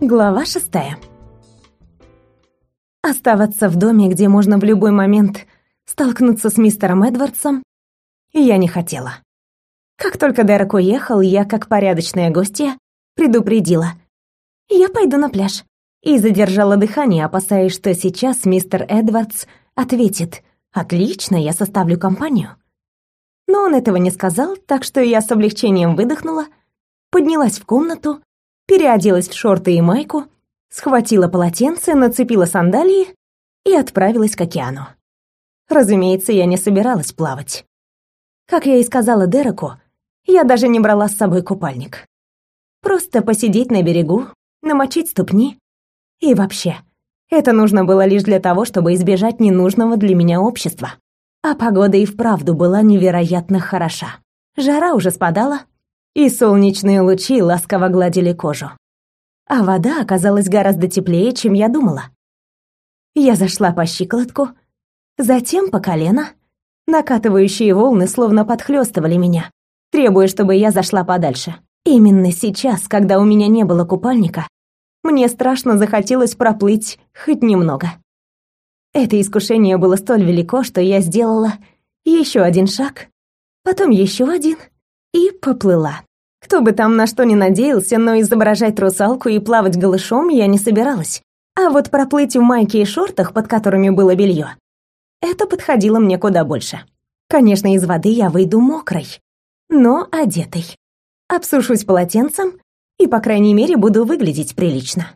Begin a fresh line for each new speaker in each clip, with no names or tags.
Глава шестая. Оставаться в доме, где можно в любой момент столкнуться с мистером Эдвардсом, я не хотела. Как только Дерек уехал, я, как порядочная гостья, предупредила. «Я пойду на пляж». И задержала дыхание, опасаясь, что сейчас мистер Эдвардс ответит «Отлично, я составлю компанию». Но он этого не сказал, так что я с облегчением выдохнула, поднялась в комнату переоделась в шорты и майку, схватила полотенце, нацепила сандалии и отправилась к океану. Разумеется, я не собиралась плавать. Как я и сказала Дереку, я даже не брала с собой купальник. Просто посидеть на берегу, намочить ступни. И вообще, это нужно было лишь для того, чтобы избежать ненужного для меня общества. А погода и вправду была невероятно хороша. Жара уже спадала, и солнечные лучи ласково гладили кожу. А вода оказалась гораздо теплее, чем я думала. Я зашла по щиколотку, затем по колено. Накатывающие волны словно подхлёстывали меня, требуя, чтобы я зашла подальше. Именно сейчас, когда у меня не было купальника, мне страшно захотелось проплыть хоть немного. Это искушение было столь велико, что я сделала еще один шаг, потом еще один и поплыла. Кто бы там на что ни надеялся, но изображать русалку и плавать голышом я не собиралась. А вот проплыть в майке и шортах, под которыми было белье, это подходило мне куда больше. Конечно, из воды я выйду мокрой, но одетой. Обсушусь полотенцем и, по крайней мере, буду выглядеть прилично.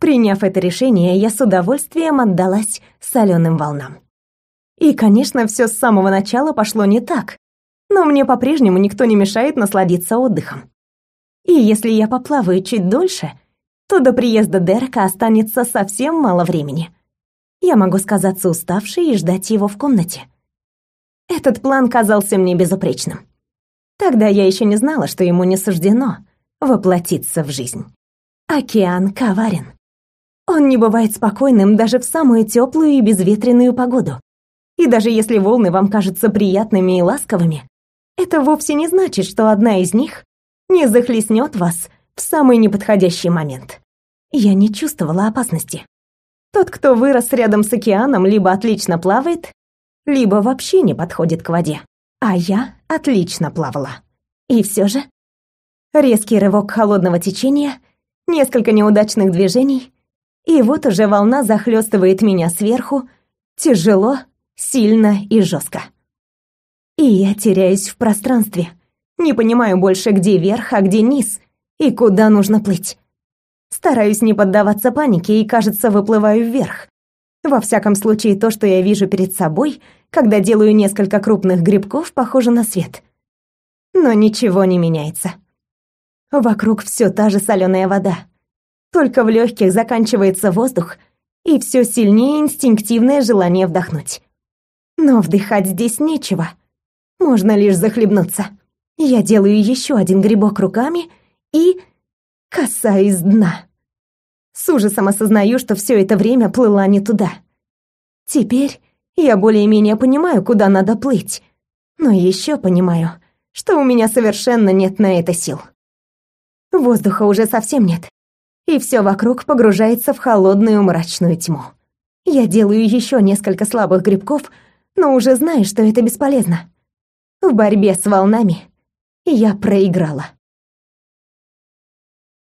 Приняв это решение, я с удовольствием отдалась соленым волнам. И, конечно, все с самого начала пошло не так, но мне по-прежнему никто не мешает насладиться отдыхом. И если я поплаваю чуть дольше, то до приезда Дерека останется совсем мало времени. Я могу сказаться уставшей и ждать его в комнате. Этот план казался мне безупречным. Тогда я еще не знала, что ему не суждено воплотиться в жизнь. Океан коварен. Он не бывает спокойным даже в самую теплую и безветренную погоду. И даже если волны вам кажутся приятными и ласковыми, это вовсе не значит, что одна из них не захлестнет вас в самый неподходящий момент. Я не чувствовала опасности. Тот, кто вырос рядом с океаном, либо отлично плавает, либо вообще не подходит к воде. А я отлично плавала. И все же резкий рывок холодного течения, несколько неудачных движений, и вот уже волна захлестывает меня сверху, тяжело, сильно и жестко. И я теряюсь в пространстве, не понимаю больше, где верх, а где низ, и куда нужно плыть. Стараюсь не поддаваться панике и, кажется, выплываю вверх. Во всяком случае, то, что я вижу перед собой, когда делаю несколько крупных грибков, похоже на свет. Но ничего не меняется. Вокруг все та же соленая вода. Только в легких заканчивается воздух, и все сильнее инстинктивное желание вдохнуть. Но вдыхать здесь нечего. Можно лишь захлебнуться. Я делаю еще один грибок руками и касаюсь дна. С ужасом осознаю, что все это время плыла не туда. Теперь я более-менее понимаю, куда надо плыть, но еще понимаю, что у меня совершенно нет на это сил. Воздуха уже совсем нет, и все вокруг погружается в холодную мрачную тьму. Я делаю еще несколько слабых грибков, но уже знаю, что это бесполезно. В борьбе с волнами я проиграла.